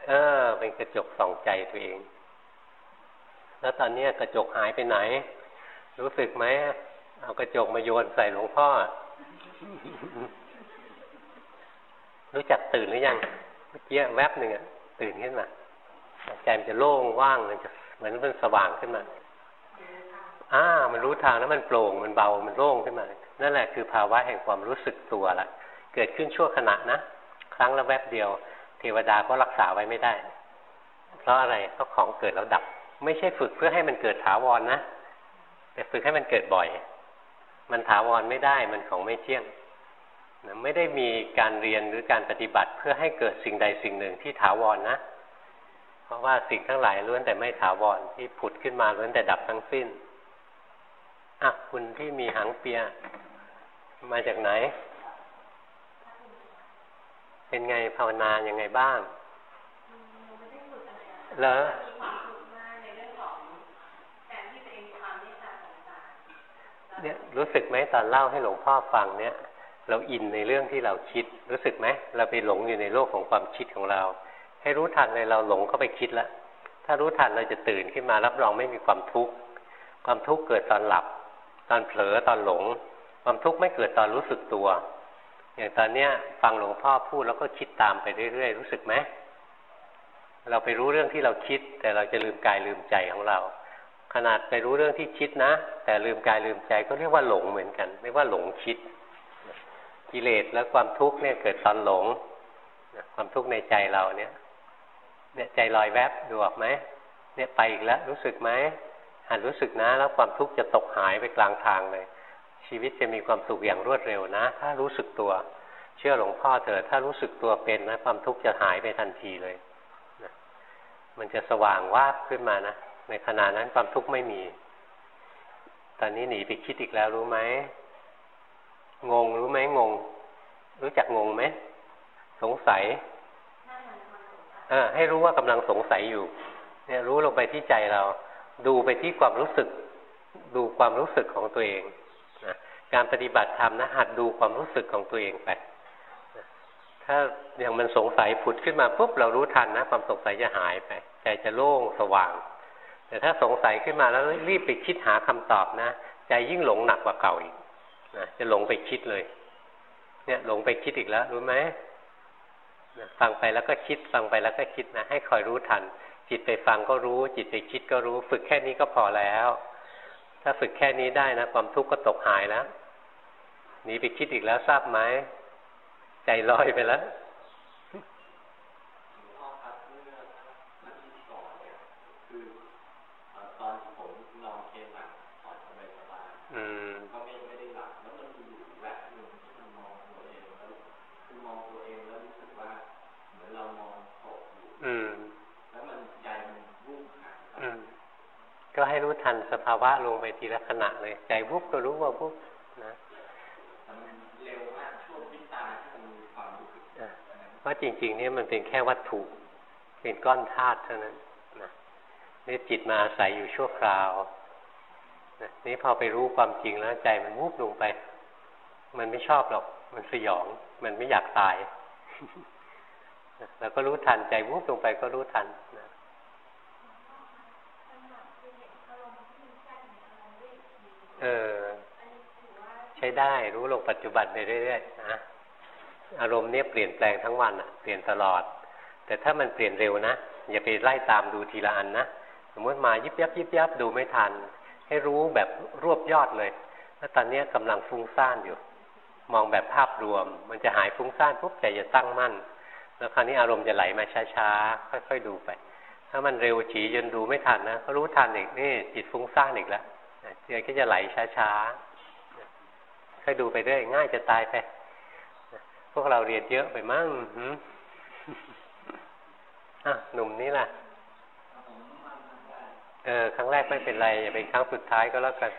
A: เออเป็นกระจกส่องใจตัวเอง แล้วตอนนี้กระจกหายไปไหน รู้สึกไหมเอากระจกมาโยนใส่หลวงพ่อ รู้จักตื่นหรือยัง เมื่อกี้แวบหนึ่งอะตื่นขึ้นมาใจมันจะโล่งว่างมันจะเหมือนมันสว่างขึ้นมา อ่ามันรู้ทางแล้วมันโปร่งมันเบามันโล่งขึ้นมา นั่นแหละคือภาวะแห่งความรู้สึกตัวละเกิดขึ้นชั่วขณะนะ ครั้งละแวบเดียว เทวดาก็รักษาไว้ไม่ได้ เพราะอะไรเพราะของเกิดแล้วดับ ไม่ใช่ฝึกเพื่อให้มันเกิดถาวรนนะแต่ฝึกให้มันเกิดบ่อย มันถาวรไม่ได้มันของไม่เที่ยงนะไม่ได้มีการเรียนหรือการปฏิบัติเพื่อให้เกิดสิ่งใดสิ่งหนึ่งที่ถาวรนนะ เพราะว่าสิ่งทั้งหลายล้วนแต่ไม่ถาวรที่ผุดขึ้นมาล้วนแต่ดับทั้งสิ้น อะคุณที่มีหางเปีย มาจากไหน เป็นไงภาวนายังไงบ้างเหรอเนี่ยรู้สึกไหมตอนเล่าให้หลวงพ่อฟังเนี่ย เราอินในเรื่องที่เราคิด รู้สึกไหมเราไปหลงอยู่ในโลกของความคิดของเรา ให้รู้ทันเลยเราหลงเข้าไปคิดแล้วถ้ารู้ทันเราจะตื่นขึ้นมารับรองไม่มีความทุกข์ความทุกข์เกิดตอนหลับ ตอนเผลอตอนหลง ความทุกข์ไม่เกิดตอนรู้สึกตัว อย่างตอนเนี้ยฟังหลวงพ่อพูดแล้วก็คิดตามไปเรื่อยๆรู้สึกไหมเราไปรู้เรื่องที่เราคิด แต่เราจะลืมกายลืมใจของเรา ขนาดไปรู้เรื่องที่คิดนะ แต่ลืมกายลืมใจก็เรียกว่าหลงเหมือนกันเรียกว่าหลงคิด กิเลสและความทุกข์เนี่ยเกิดตอนหลงความทุกข์ในใจเราเนี่ย เนี่ยใจลอยแวบดูออกไหมเนี่ยไปอีกแล้วรู้สึกไหม หันรู้สึกนะ แล้วความทุกข์จะตกหายไปกลางทางเลย ชีวิตจะมีความสุขอย่างรวดเร็วนะ ถ้ารู้สึกตัว เชื่อหลวงพ่อเถอะถ้ารู้สึกตัวเป็นนะ ความทุกข์จะหายไปทันทีเลยมันจะสว่างวาบขึ้นมานะในขณะนั้นความทุกข์ไม่มี ตอนนี้หนีไปคิดอีกแล้วรู้ไหมงงรู้ไหมงง รู้จักงงไหมสงสัยเออให้รู้ว่ากำลังสงสัยอยู่ เนี่ยรู้ลงไปที่ใจเรา ดูไปที่ความรู้สึก ดูความรู้สึกของตัวเองนะการปฏิบัติธรรมนะหัดดูความรู้สึกของตัวเองไปถ้าอย่างมันสงสัยผุดขึ้นมาปุ๊บเรารู้ทันนะ ความสงสัยจะหายไปใจจะโล่งสว่าง แต่ถ้าสงสัยขึ้นมาแล้วรีบไปคิดหาคำตอบนะใจยิ่งหลงหนักกว่าเก่าอีกนะจะหลงไปคิดเลย เนี่ยหลงไปคิดอีกแล้วรู้ไหมฟังไปแล้วก็คิดฟังไปแล้วก็คิดนะให้คอยรู้ทัน จิตไปฟังก็รู้ จิตไปคิดก็รู้ ฝึกแค่นี้ก็พอแล้ว ถ้าฝึกแค่นี้ได้นะ ความทุกข์ก็ตกหายแล้วหนีไปคิดอีกแล้วทราบไหมใจลอยไปแล้ว ก็ให้รู้ทันสภาวะลงไปทีละขณะเลย ใจวุบก็รู้ว่าวุบนะเร็วมากช่วงพิตาที่มันมีความรู้สึกว่าจริงๆเนี่ยมันเป็นแค่วัตถุ เป็นก้อนธาตุเท่านั้นนะนี่จิตมาอาศัยอยู่ชั่วคราวนะนี่พอไปรู้ความจริงแล้วใจมันวุบลงไป มันไม่ชอบหรอก มันสยอง มันไม่อยากตาย แล้วก็รู้ทันใจวุบลงไปก็รู้ทันนะ เออ ใช้ได้รู้ลงปัจจุบันไปเรื่อยๆนะอารมณ์เนี่ยเปลี่ยนแปลงทั้งวันอะเปลี่ยนตลอด แต่ถ้ามันเปลี่ยนเร็วนะอย่าไปไล่ตามดูทีละอันนะสมมติมายิบยับยิบยับดูไม่ทัน ให้รู้แบบรวบยอดเลยว่าตอนนี้กำลังฟุ้งซ่านอยู่ มองแบบภาพรวม มันจะหายฟุ้งซ่านปุ๊บใจจะตั้งมั่น แล้วคราวนี้อารมณ์จะไหลมาช้าๆค่อยๆดูไป ถ้ามันเร็วจีจนดูไม่ทันนะก็รู้ทันอีกนี่จิตฟุ้งซ่านอีกแล้ว เดี๋ยวก็จะไหลช้าๆค่อยดูไปเรื่อยง่ายจะตายไป พวกเราเรียนเยอะไปมั่งอะหนุ่มนี่ล่ะ เออ ครั้งแรกไม่เป็นไร อย่าเป็นครั้งสุดท้ายก็แล้วกัน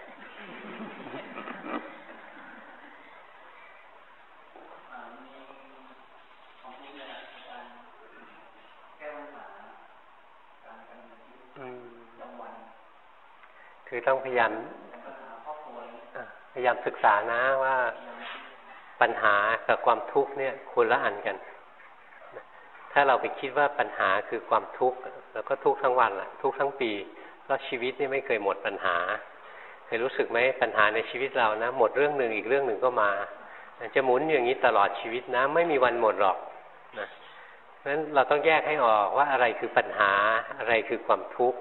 A: คือต้องพยายามพยายามศึกษานะว่าปัญหากับความทุกข์เนี่ยคนละอันกัน ถ้าเราไปคิดว่าปัญหาคือความทุกข์แล้วก็ทุกข์ทั้งวันแหละทุกข์ทั้งปีเพราะชีวิตนี่ไม่เคยหมดปัญหาเคยรู้สึกไหมปัญหาในชีวิตเรานะ หมดเรื่องหนึ่งอีกเรื่องหนึ่งก็มาจะหมุนอย่างนี้ตลอดชีวิตนะ ไม่มีวันหมดหรอกนะเพราะฉะนั้นเราต้องแยกให้ออกว่าอะไรคือปัญหาอะไรคือความทุกข์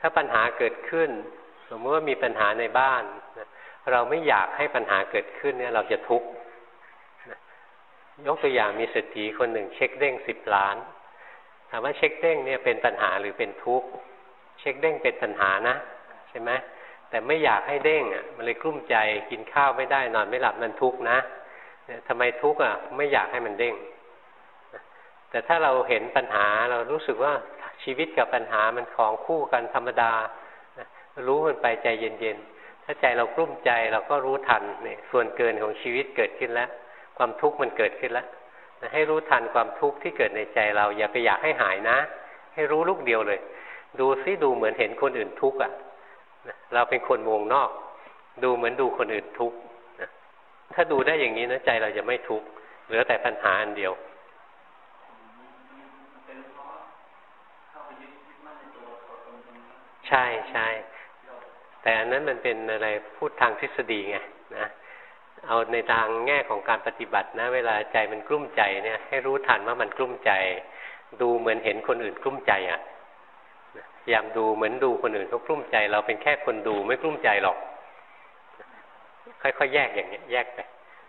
A: ถ้าปัญหาเกิดขึ้น สมมติว่ามีปัญหาในบ้านเราไม่อยากให้ปัญหาเกิดขึ้นเนี่ย เราจะทุกข์ยกตัวอย่างมีเศรษฐีคนหนึ่ง เช็คเด้งสิบล้านถามว่าเช็คเด้งเนี่ยเป็นปัญหาหรือเป็นทุกข์เช็คเด้งเป็นปัญหานะใช่ไหมแต่ไม่อยากให้เด้งอะมันเลยกลุ้มใจกินข้าวไม่ได้นอนไม่หลับมันทุกข์นะทำไมทุกข์อะ ไม่อยากให้มันเด้งแต่ถ้าเราเห็นปัญหาเรารู้สึกว่าชีวิตกับปัญหามันของคู่กันธรรมดา รู้มันไปใจเย็นๆ ถ้าใจเรากลุ้มใจเราก็รู้ทันเนี่ยส่วนเกินของชีวิตเกิดขึ้นแล้ว ความทุกข์มันเกิดขึ้นแล้วให้รู้ทันความทุกข์ที่เกิดในใจเรา อย่าไปอยากให้หายนะ ให้รู้ลูกเดียวเลย ดูซิดูเหมือนเห็นคนอื่นทุกข์อะเราเป็นคนวงนอก ดูเหมือนดูคนอื่นทุกข์ถ้าดูได้อย่างนี้นะใจเราจะไม่ทุกข์เหลือแต่ปัญหาอันเดียวใช่ใช่ แต่อันนั้นมันเป็นอะไรพูดทางทฤษฎีไงนะเอาในทางแง่ของการปฏิบัตินะ เวลาใจมันกลุ้มใจเนี่ย ให้รู้ทันว่ามันกลุ้มใจ ดูเหมือนเห็นคนอื่นกลุ้มใจอะ่ะยายามดูเหมือนดูคนอื่นเขากลุ้มใจ เราเป็นแค่คนดูไม่กลุ้มใจหรอก ค่อยๆแยกอย่างเนี้ย แยกไป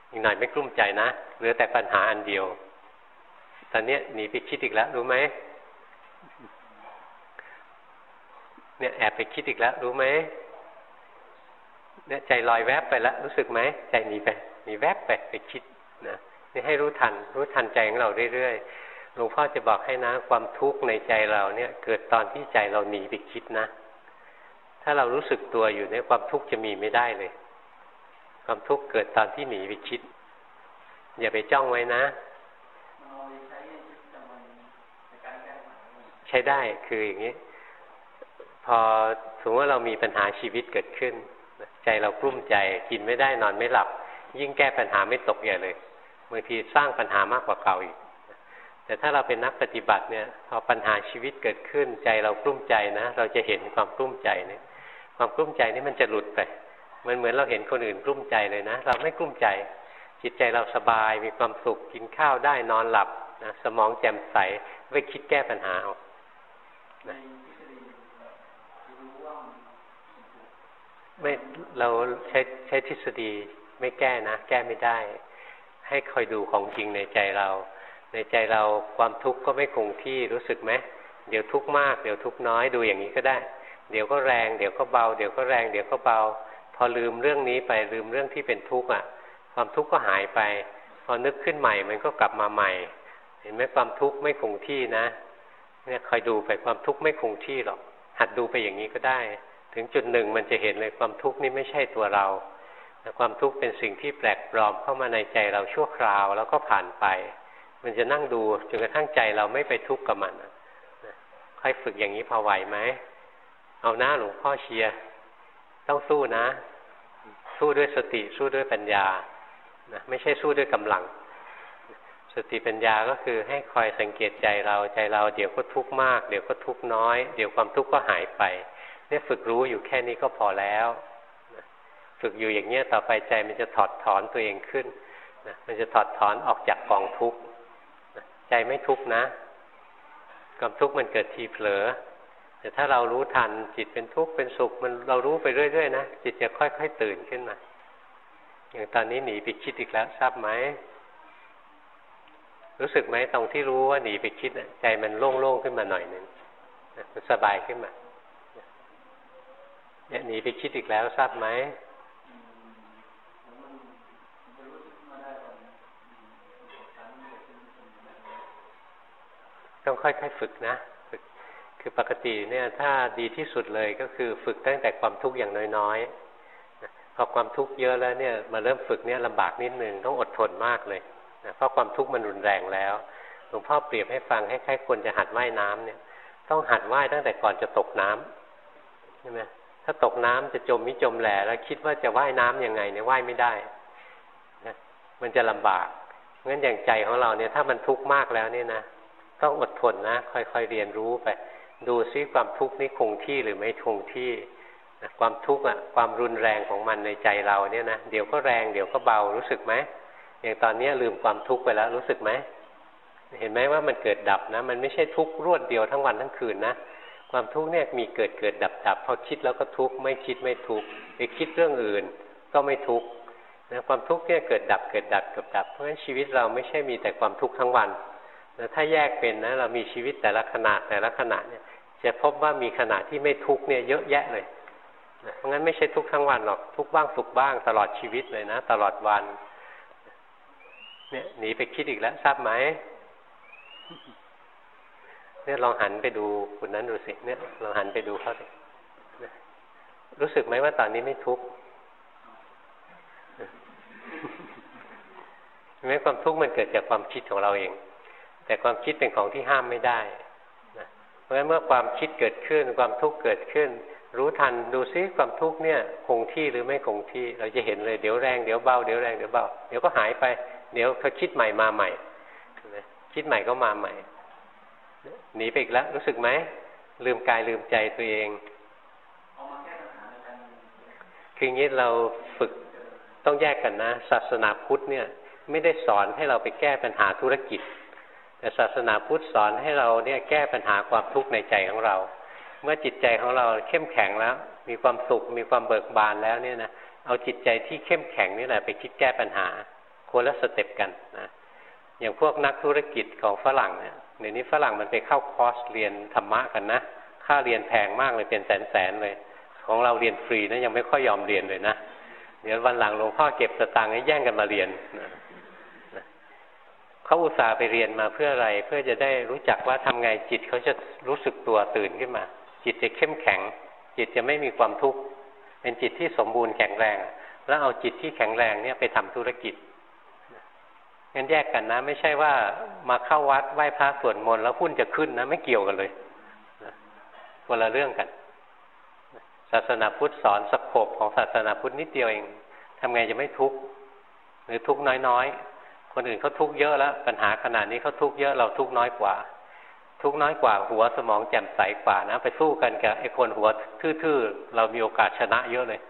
A: อีกหน่อยไม่กลุ้มใจนะเหลือแต่ปัญหาอันเดียว ตอนนี้หนีไปคิดอีกแล้ว รู้ไหมเนี่ยแอบไปคิดอีกแล้ว รู้ไหม เนี่ยใจลอยแวบไปแล้วรู้สึกไหมใจหนีไปหนีแวบไปไปคิดนะนี่ให้รู้ทัน รู้ทันใจของเราเรื่อยๆหลวงพ่อจะบอกให้นะ ความทุกข์ในใจเราเนี่ย เกิดตอนที่ใจเราหนีไปคิดนะ ถ้าเรารู้สึกตัวอยู่เนี่ยความทุกข์จะมีไม่ได้เลย ความทุกข์เกิดตอนที่หนีไปคิด อย่าไปจ้องไว้นะใช้ได้คืออย่างนี้ พอสมมติว่าเรามีปัญหาชีวิตเกิดขึ้น ใจเรากลุ้มใจกินไม่ได้นอนไม่หลับ ยิ่งแก้ปัญหาไม่ตกใหญ่เลยบางทีสร้างปัญหามากกว่าเก่าอีก แต่ถ้าเราเป็นนักปฏิบัติเนี่ยพอปัญหาชีวิตเกิดขึ้นใจเรากลุ้มใจนะ เราจะเห็นความกลุ้มใจเนี่ย ความกลุ้มใจนี่มันจะหลุดไปมันเหมือนเราเห็นคนอื่นกลุ้มใจเลยนะ เราไม่กลุ้มใจ จิตใจเราสบายมีความสุขกินข้าวได้นอนหลับนะสมองแจ่มใสไม่คิดแก้ปัญหาเอา ไม่เราใช้ใช้ทฤษฎีไม่แก้นะ แก้ไม่ได้ ให้คอยดูของจริงในใจเรา ในใจเราความทุกข์ก็ไม่คงที่รู้สึกไหมเดี๋ยวทุกข์มากเดี๋ยวทุกข์น้อยดูอย่างนี้ก็ได้ เดี๋ยวก็แรงเดี๋ยวก็เบา เดี๋ยวก็แรงเดี๋ยวก็เบา พอลืมเรื่องนี้ไปลืมเรื่องที่เป็นทุกข์อะ ความทุกข์ก็หายไป พอนึกขึ้นใหม่มันก็กลับมาใหม่ เห็นไหมความทุกข์ไม่คงที่นะ เนี่ยคอยดูไปความทุกข์ไม่คงที่หรอกหัดดูไปอย่างนี้ก็ได้ ถึงจุดหนึ่งมันจะเห็นเลยความทุกข์นี่ไม่ใช่ตัวเราความทุกข์เป็นสิ่งที่แปลกปลอมเข้ามาในใจเราชั่วคราวแล้วก็ผ่านไป มันจะนั่งดูจนกระทั่งใจเราไม่ไปทุกข์กับมันค่อยฝึกอย่างนี้พอไหวไหมเอาหน้าหลวงพ่อเชียร์ต้องสู้นะ สู้ด้วยสติสู้ด้วยปัญญานะไม่ใช่สู้ด้วยกำลัง สติปัญญาก็คือให้คอยสังเกตใจเราใจเราเดี๋ยวก็ทุกข์มาก เดี๋ยวก็ทุกข์น้อย เดี๋ยวความทุกข์ก็หายไป เนี่ยฝึกรู้อยู่แค่นี้ก็พอแล้ว ฝึกอยู่อย่างเนี้ยต่อไปใจมันจะถอดถอนตัวเองขึ้นนะมันจะถอดถอนออกจากกองทุกข์ใจไม่ทุกข์นะความทุกข์มันเกิดทีเผลอ แต่ถ้าเรารู้ทันจิตเป็นทุกข์เป็นสุข มันเรารู้ไปเรื่อยๆนะจิตจะค่อยๆตื่นขึ้นมาอย่างตอนนี้หนีไปคิดอีกแล้วทราบไหมรู้สึกไหมตรงที่รู้ว่าหนีไปคิดใจมันโล่งๆขึ้นมาหน่อยหนึ่งมันสบายขึ้นมา เนี่ยหนีไปคิดอีกแล้วทราบไหมต้องค่อยๆฝึกนะฝึกคือปกติเนี่ยถ้าดีที่สุดเลยก็คือฝึกตั้งแต่ความทุกข์อย่างน้อยๆพอความทุกข์เยอะแล้วเนี่ยมาเริ่มฝึกเนี่ยลำบากนิดนึงต้องอดทนมากเลยนะเพราะความทุกข์มันรุนแรงแล้วหลวงพ่อเปรียบให้ฟังให้ใครคนจะหัดว่ายน้ำเนี่ย ต้องหัดว่ายตั้งแต่ก่อนจะตกน้ำใช่ไหม ถ้าตกน้ำจะจมมิจมแหล่แล้วคิดว่าจะว่ายน้ำยังไงเนี่ยว่ายไม่ได้นะมันจะลำบากงั้นอย่างใจของเราเนี่ยถ้ามันทุกข์มากแล้วเนี่ยนะต้องอดทนนะค่อยๆเรียนรู้ไป ดูซิความทุกข์นี้คงที่หรือไม่คงที่นะความทุกข์อะความรุนแรงของมันในใจเราเนี่ยนะเดี๋ยวก็แรงเดี๋ยวก็เบารู้สึกไหมอย่างตอนนี้ลืมความทุกข์ไปแล้วรู้สึกไหมเห็นไหมว่ามันเกิดดับนะ มันไม่ใช่ทุกข์รวดเดียวทั้งวันทั้งคืนนะ ความทุกข์เนี่ยมีเกิดเกิดดับดับพอคิดแล้วก็ทุกข์ไม่คิดไม่ทุกข์ไปคิดเรื่องอื่นก็ไม่ทุกข์นะความทุกข์เนี่ยเกิดดับเกิดดับเกิดดับ เพราะฉะนั้นชีวิตเราไม่ใช่มีแต่ความทุกข์ทั้งวันนะถ้าแยกเป็นนะเรามีชีวิตแต่ละขณะแต่ละขณะเนี่ยจะพบว่ามีขณะที่ไม่ทุกข์เนี่ยเยอะแยะเลยนะเพราะงั้นไม่ใช่ทุกข์ทั้งวันหรอกทุกข์บ้างสุขบ้างตลอดชีวิตเลยนะ ตลอดวันเนี่ยหนีไปคิดอีกแล้วทราบไหม เนี่ยลองหันไปดูคนนั้นดูสิเนี่ยลองหันไปดูเขาสิรู้สึกไหมว่าตอนนี้ไม่ทุกข์แม้ความทุกข์มันเกิดจากความคิดของเราเอง แต่ความคิดเป็นของที่ห้ามไม่ได้นะเพราะฉะนั้นเมื่อความคิดเกิดขึ้น ความทุกข์เกิดขึ้น รู้ทันดูซิความทุกข์เนี่ย คงที่หรือไม่คงที่ เราจะเห็นเลยเดี๋ยวแรงเดี๋ยวเบาเดี๋ยวแรงเดี๋ยวเบาเดี๋ยวก็หายไป เดี๋ยวเขาคิดใหม่มาใหม่คิดใหม่ก็มาใหม่ หนีไปอีกแล้วรู้สึกไหมลืมกายลืมใจตัวเองคืออย่างนี้เราฝึกต้องแยกกันนะ ศาสนาพุทธเนี่ยไม่ได้สอนให้เราไปแก้ปัญหาธุรกิจ แต่ศาสนาพุทธสอนให้เราเนี่ยแก้ปัญหาความทุกข์ในใจของเรา เมื่อจิตใจของเราเข้มแข็งแล้ว มีความสุขมีความเบิกบานแล้วเนี่ยนะเอาจิตใจที่เข้มแข็งนี่แหละไปคิดแก้ปัญหาคนละสเต็ปกันนะอย่างพวกนักธุรกิจของฝรั่งเนี่ย เดี๋ยวนี้ฝรั่งมันไปเข้าคอร์สเรียนธรรมะกันนะ ค่าเรียนแพงมากเลยเป็นแสนแสนเลย ของเราเรียนฟรีนะยังไม่ค่อยยอมเรียนเลยนะ เดี๋ยววันหลังหลวงพ่อเก็บสตางค์ให้แย่งกันมาเรียนนะเขาอุตส่าห์ไปเรียนมาเพื่ออะไร เพื่อจะได้รู้จักว่าทำไงจิตเขาจะรู้สึกตัวตื่นขึ้นมา จิตจะเข้มแข็ง จิตจะไม่มีความทุกข์เป็นจิตที่สมบูรณ์แข็งแรง แล้วเอาจิตที่แข็งแรงเนี่ยไปทำธุรกิจ งั้นแยกกันนะ ไม่ใช่ว่ามาเข้าวัดไหว้พระสวดมนต์แล้วหุ้นจะขึ้นนะไม่เกี่ยวกันเลยคนละเรื่องกันศาสนาพุทธสอนสกบของศาสนาพุทธนิดเดียวเองทำไงจะไม่ทุกข์หรือทุกข์น้อยๆ คนอื่นเขาทุกข์เยอะแล้ว ปัญหาขนาดนี้เขาทุกข์เยอะเราทุกข์น้อยกว่า ทุกข์น้อยกว่าหัวสมองแจ่มใสกว่านะ ไปสู้กันกับไอ้คนหัวทื่อๆเรามีโอกาสชนะเยอะเลย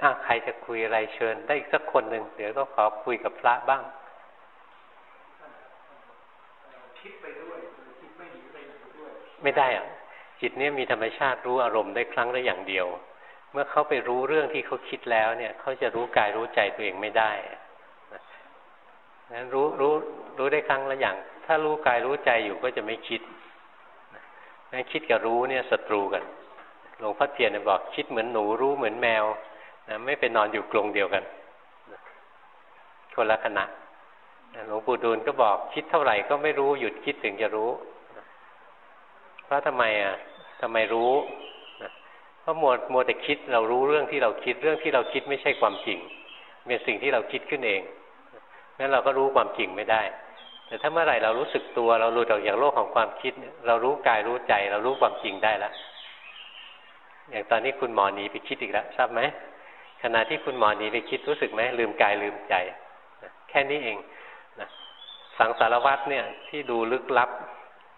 A: ถ้าใครจะคุยอะไรเชิญ ได้อีกสักคนหนึ่งเดี๋ยวก็ขอคุยกับพระบ้างคิดไปด้วยคิดไม่หนีไปด้วย ไม่ได้อะจิตเนี่ยมีธรรมชาติรู้อารมณ์ได้ครั้งละอย่างเดียว เมื่อเขาไปรู้เรื่องที่เขาคิดแล้วเนี่ยเขาจะรู้กายรู้ใจตัวเองไม่ได้นั้นรู้รู้รู้ได้ครั้งละอย่าง ถ้ารู้กายรู้ใจอยู่ก็จะไม่คิดนั้นคิดกับรู้เนี่ยศัตรูกัน หลวงพ่อเทียนบอกคิดเหมือนหนูรู้เหมือนแมว นะไม่ไปนอนอยู่กรงเดียวกันคนละขณะหลวงปู่ดูลก็บอกคิดเท่าไหร่ก็ไม่รู้หยุดคิดถึงจะรู้เพราะทำไมอะทำไมรู้เพราะมดหมดแต่คิดเรารู้เรื่องที่เราคิดเรื่องที่เราคิดไม่ใช่ความจริงเป็นสิ่งที่เราคิดขึ้นเองงั้นเราก็รู้ความจริงไม่ได้ แต่ถ้าเมื่อไหร่เรารู้สึกตัว เราหลุดออกจากโลกของความคิด เรารู้กายรู้ใจ เรารู้ความจริงได้แล้วอย่างตอนนี้คุณหมอหนีไปคิดอีกแล้วทราบไหม ขณะที่คุณหมอหนีไปคิดรู้สึกไหมลืมกายลืมใจแค่นี้เองนะสังสารวัตรเนี่ยที่ดูลึกลับ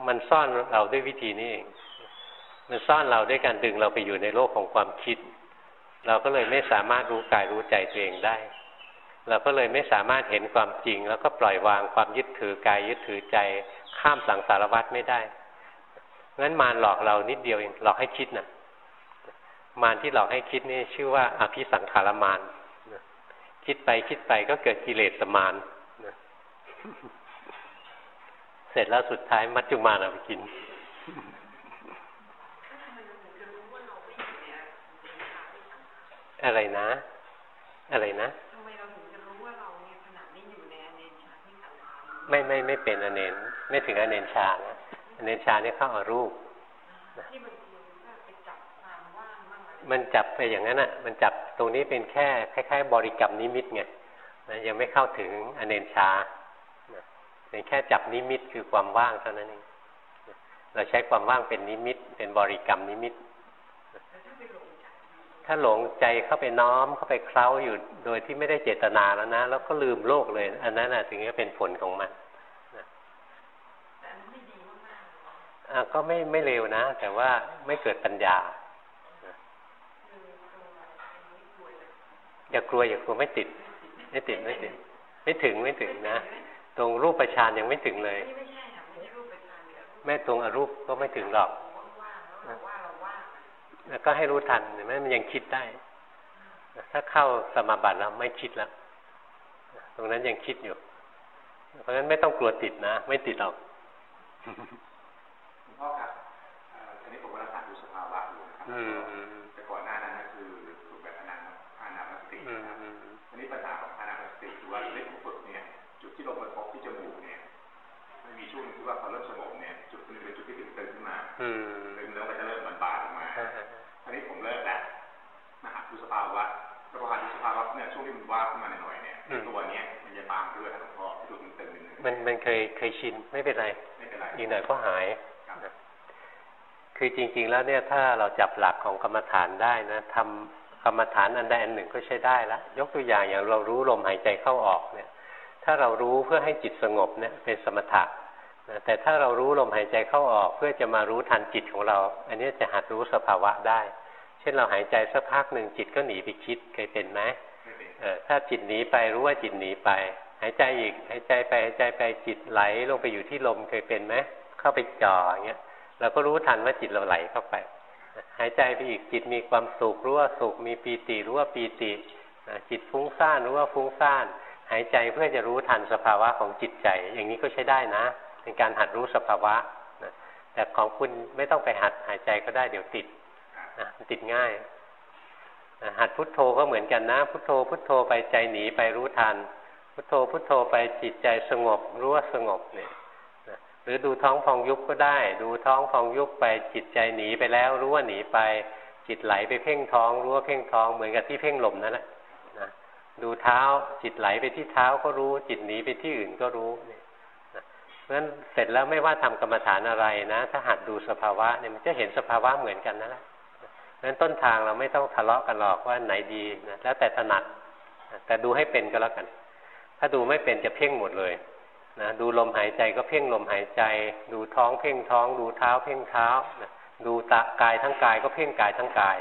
A: มันซ่อนเราด้วยวิธีนี้เอง มันซ่อนเราด้วยการดึงเราไปอยู่ในโลกของความคิด เราก็เลยไม่สามารถรู้กายรู้ใจตัวเองได้ เราก็เลยไม่สามารถเห็นความจริง แล้วก็ปล่อยวางความยึดถือกายยึดถือใจ ข้ามสังสารวัตรไม่ได้งั้นมารหลอกเรานิดเดียวเองหลอกให้คิดนะ่ะ มารที่หลอกให้คิดนี่ชื่อว่าอภิสังขารมารคิดไปคิดไปก็เกิดกิเลสมารเสร็จแล้วสุดท้ายมัจจุมานเอาไปกินอะไรนะ อะไรนะทำไมเราถึงจะรู้ว่าเราเนี่ยขณะนี้อยู่ในอเนชาที่สังขารไม่ไม่ไม่เป็นอเนนไม่ถึงอเนชานะอเนชาเนี่ยเข้าอารูปที่มัน มันจับไปอย่างนั้นอะ มันจับตรงนี้เป็นแค่คล้ายๆ บริกรรมนิมิตไงนะยังไม่เข้าถึงอเนนชาเป็นแค่จับนิมิตคือความว่างเท่านั้นเองเราใช้ความว่างเป็นนิมิต เป็นบริกรรมนิมิต ถ้าหลงใจเข้าไปน้อมเข้าไปเคล้าอยู่โดยที่ไม่ได้เจตนาแล้วนะ แล้วก็ลืมโลกเลย อันนั้นน่ะถึงจะเป็นผลของมันก็ไม่ไม่เร็วนะ แต่ว่าไม่เกิดปัญญา อย่ากลัวอย่ากลัวไม่ติด ไม่ติดไม่ติด ไม่ถึงไม่ถึงนะ ตรงรูปประชานยังไม่ถึงเลย แม่ตรงอรูปก็ไม่ถึงหรอกแล้วก็ให้รู้ทันเห็นไหมมันยังคิดได้ ถ้าเข้าสมาบัติแล้วไม่คิดแล้วตรงนั้นยังคิดอยู่ เพราะฉะนั้นไม่ต้องกลัวติดนะ ไม่ติดหรอก
D: พ่อครับอันนี้ผมกำลังถามดูสภาวะอยู่นะครับ ตึงขึ้นมาตึงแล้วมันจะเริ่มมันบานออกมาอันนี้ผมเลิกแล้วมาหาดูสภาวะแล้วพอหาดูสภาวะเนี่ยช่วงที่มันว่าขึ้นมาหน่อยเนี่ยตัวเนี้ยมันจะตามด้วยหลวงพ่อจุดตึงตึง
A: มันมันเคยเคยชินไม่เป็นไรอีกหน่อยก็หายคือจริง ๆ แล้วเนี่ยถ้าเราจับหลักของกรรมฐานได้นะทำกรรมฐานอันใดอันหนึ่งก็ใช้ได้ละยกตัวอย่างอย่างเรารู้ลมหายใจเข้าออกเนี่ย ถ้าเรารู้เพื่อให้จิตสงบเนี่ยเป็นสมถะนะ แต่ถ้าเรารู้ลมหายใจเข้าออกเพื่อจะมารู้ทันจิตของเรา อันนี้จะหัดรู้สภาวะได้ เช่นเราหายใจสักพักหนึ่งจิตก็หนีไปคิดเคยเป็นไหมเออถ้าจิตหนีไปรู้ว่าจิตหนีไป หายใจอีกหายใจไปหายใจไปจิตไหลลงไปอยู่ที่ลมเคยเป็นไหมเข้าไปจ่ออย่างเงี้ยเราก็รู้ทันว่าจิตเราไหลเข้าไป หายใจไปอีกจิตมีความสุขรู้ว่าสุขมีปีติรู้ว่าปีติจิตฟุ้งซ่านรู้ว่าฟุ้งซ่าน หายใจเพื่อจะรู้ทันสภาวะของจิตใจ อย่างนี้ก็ใช้ได้นะ เป็นการหัดรู้สภาวะแต่ของคุณไม่ต้องไปหัดหายใจก็ได้เดี๋ยวติดนะติดง่ายหัดพุทโธก็เหมือนกันนะ พุทโธ พุทโธไปใจหนีไปรู้ทัน พุทโธพุทโธไปจิตใจสงบรู้ว่าสงบเนี่ยหรือดูท้องพองยุบก็ได้ ดูท้องพองยุบไปจิตใจหนีไปแล้ว รู้ว่าหนีไปจิตไหลไปเพ่งท้อง รู้ว่าเพ่งท้องเหมือนกับที่เพ่งลมนั่นแหละนะดูเท้าจิตไหลไปที่เท้าก็รู้ จิตหนีไปที่อื่นก็รู้เนี่ย ราะฉะนั้นเสร็จแล้วไม่ว่าทำกรรมฐานอะไรนะ ถ้าหัดดูสภาวะเนี่ยมันจะเห็นสภาวะเหมือนกันนั่นแหละเพราะฉะนั้นต้นทางเราไม่ต้องทะเลาะกันหรอกว่าไหนดีนะแล้วแต่ถนัดแต่ดูให้เป็นก็แล้วกัน ถ้าดูไม่เป็นจะเพ่งหมดเลยนะดูลมหายใจก็เพ่งลมหายใจ ดูท้องเพ่งท้อง ดูเท้าเพ่งเท้านะดูตากายทั้งกายก็เพ่งกายทั้งกาย